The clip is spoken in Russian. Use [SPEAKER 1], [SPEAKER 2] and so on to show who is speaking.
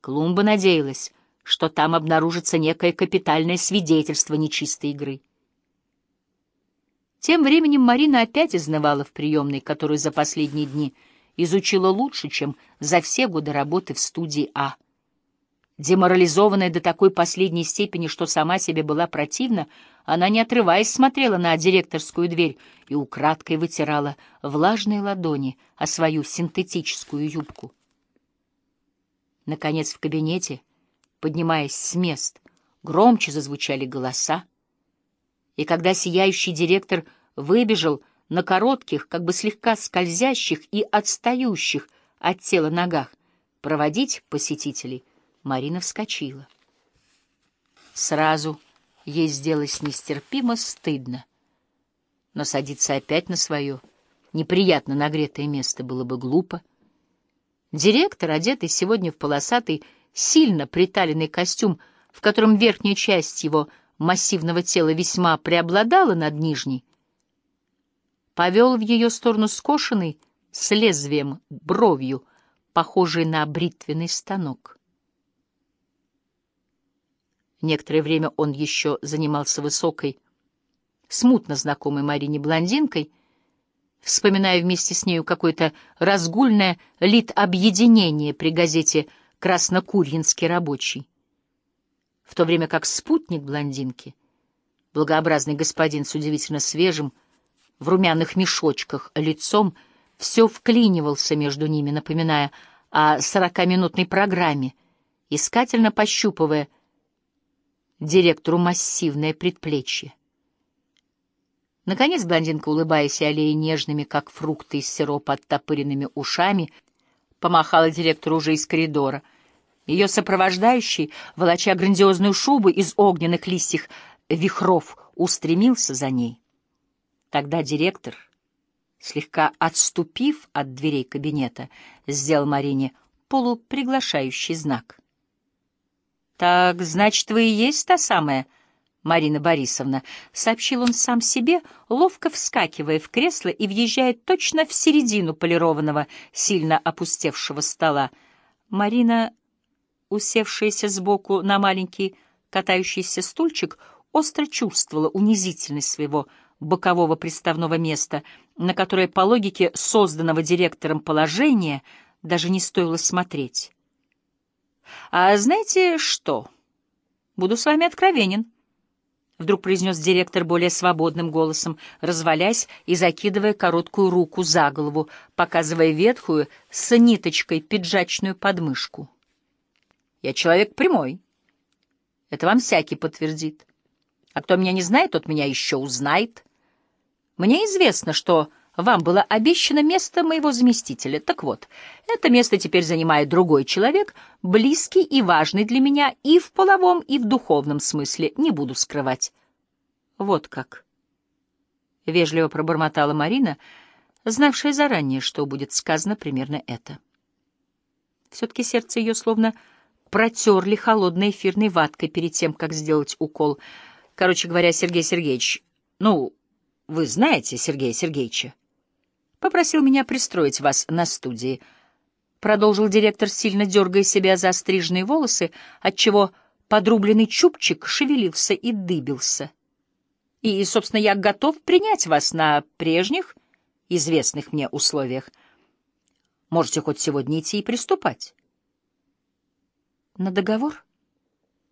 [SPEAKER 1] Клумба надеялась, что там обнаружится некое капитальное свидетельство нечистой игры. Тем временем Марина опять изнывала в приемной, которую за последние дни изучила лучше, чем за все годы работы в студии А. Деморализованная до такой последней степени, что сама себе была противна, она, не отрываясь, смотрела на директорскую дверь и украдкой вытирала влажные ладони о свою синтетическую юбку. Наконец в кабинете, поднимаясь с мест, громче зазвучали голоса, и когда сияющий директор выбежал на коротких, как бы слегка скользящих и отстающих от тела ногах, проводить посетителей, Марина вскочила. Сразу ей сделалось нестерпимо стыдно, но садиться опять на свое неприятно нагретое место было бы глупо. Директор, одетый сегодня в полосатый, сильно приталенный костюм, в котором верхняя часть его массивного тела весьма преобладала над нижней, повел в ее сторону скошенный с лезвием бровью, похожий на бритвенный станок. Некоторое время он еще занимался высокой, смутно знакомой Марине блондинкой, вспоминая вместе с нею какое-то разгульное лит-объединение при газете «Краснокурьинский рабочий». В то время как спутник блондинки, благообразный господин с удивительно свежим, в румяных мешочках лицом, все вклинивался между ними, напоминая о сорокаминутной программе, искательно пощупывая директору массивное предплечье. Наконец блондинка, улыбаясь и аллея нежными, как фрукты из сиропа, оттопыренными ушами, помахала директору уже из коридора. Ее сопровождающий, волоча грандиозную шубу из огненных листьев вихров, устремился за ней. Тогда директор, слегка отступив от дверей кабинета, сделал Марине полуприглашающий знак. «Так, значит, вы и есть та самая Марина Борисовна», — сообщил он сам себе, ловко вскакивая в кресло и въезжая точно в середину полированного, сильно опустевшего стола. Марина, усевшаяся сбоку на маленький катающийся стульчик, остро чувствовала унизительность своего бокового приставного места, на которое, по логике созданного директором положения, даже не стоило смотреть. «А знаете что? Буду с вами откровенен», — вдруг произнес директор более свободным голосом, развалясь и закидывая короткую руку за голову, показывая ветхую с ниточкой пиджачную подмышку. «Я человек прямой. Это вам всякий подтвердит. А кто меня не знает, тот меня еще узнает. Мне известно, что вам было обещано место моего заместителя. Так вот, это место теперь занимает другой человек, близкий и важный для меня и в половом, и в духовном смысле, не буду скрывать. Вот как. Вежливо пробормотала Марина, знавшая заранее, что будет сказано примерно это. Все-таки сердце ее словно протерли холодной эфирной ваткой перед тем, как сделать укол. Короче говоря, Сергей Сергеевич, ну, вы знаете Сергея Сергеевича? Попросил меня пристроить вас на студии. Продолжил директор, сильно дергая себя за стрижные волосы, отчего подрубленный чубчик шевелился и дыбился. И, собственно, я готов принять вас на прежних, известных мне условиях. Можете хоть сегодня идти и приступать. — На договор?